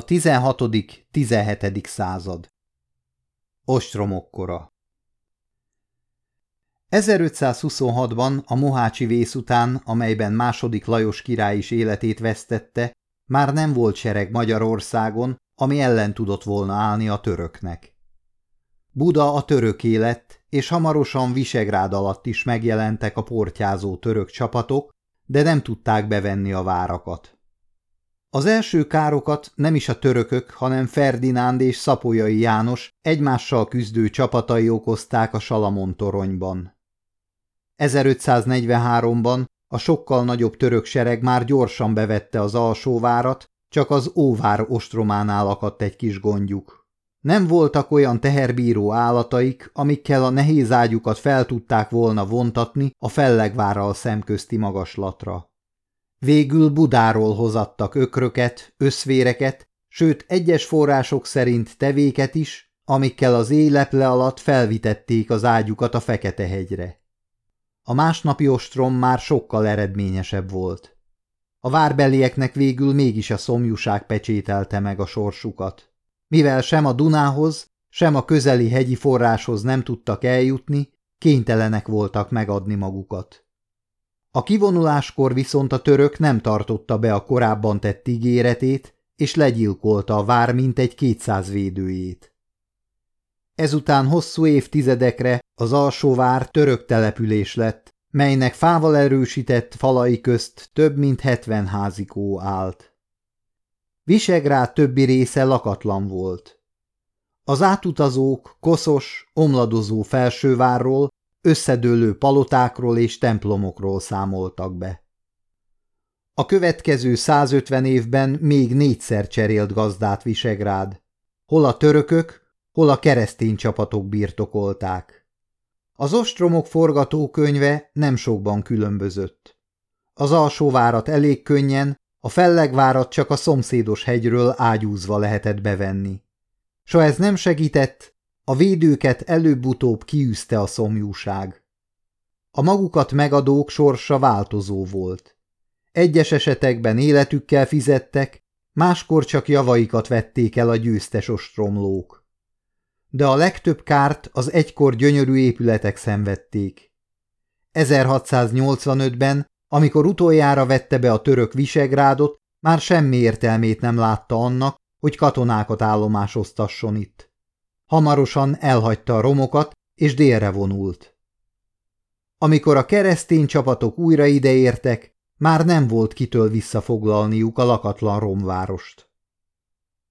A 16.-17. század Ostromokkora 1526-ban a Mohácsi vész után, amelyben második Lajos király is életét vesztette, már nem volt sereg Magyarországon, ami ellen tudott volna állni a töröknek. Buda a török élet, és hamarosan Visegrád alatt is megjelentek a portyázó török csapatok, de nem tudták bevenni a várakat. Az első károkat nem is a törökök, hanem Ferdinánd és Szapolyai János egymással küzdő csapatai okozták a Salamon toronyban. 1543-ban a sokkal nagyobb török sereg már gyorsan bevette az alsóvárat, csak az óvár ostrománál akadt egy kis gondjuk. Nem voltak olyan teherbíró állataik, amikkel a nehéz ágyukat fel tudták volna vontatni a fellegvárral szemközti magaslatra. Végül Budáról hozattak ökröket, összvéreket, sőt egyes források szerint tevéket is, amikkel az éleple alatt felvitették az ágyukat a Fekete-hegyre. A másnapi ostrom már sokkal eredményesebb volt. A várbelieknek végül mégis a szomjúság pecsételte meg a sorsukat. Mivel sem a Dunához, sem a közeli hegyi forráshoz nem tudtak eljutni, kénytelenek voltak megadni magukat. A kivonuláskor viszont a török nem tartotta be a korábban tett ígéretét, és legyilkolta a vár mintegy kétszáz védőjét. Ezután hosszú évtizedekre az alsó vár török település lett, melynek fával erősített falai közt több mint hetven házikó állt. Visegrád többi része lakatlan volt. Az átutazók koszos, omladozó felsővárról összedőlő palotákról és templomokról számoltak be. A következő 150 évben még négyszer cserélt gazdát Visegrád. Hol a törökök, hol a keresztény csapatok birtokolták. Az ostromok forgatókönyve nem sokban különbözött. Az alsóvárat elég könnyen, a fellegvárat csak a szomszédos hegyről ágyúzva lehetett bevenni. S ha ez nem segített, a védőket előbb-utóbb kiűzte a szomjúság. A magukat megadók sorsa változó volt. Egyes esetekben életükkel fizettek, máskor csak javaikat vették el a győztes ostromlók. De a legtöbb kárt az egykor gyönyörű épületek szenvedték. 1685-ben, amikor utoljára vette be a török Visegrádot, már semmi értelmét nem látta annak, hogy katonákat állomásoztasson itt. Hamarosan elhagyta a romokat, és délre vonult. Amikor a keresztény csapatok újra ideértek, már nem volt kitől visszafoglalniuk a lakatlan romvárost.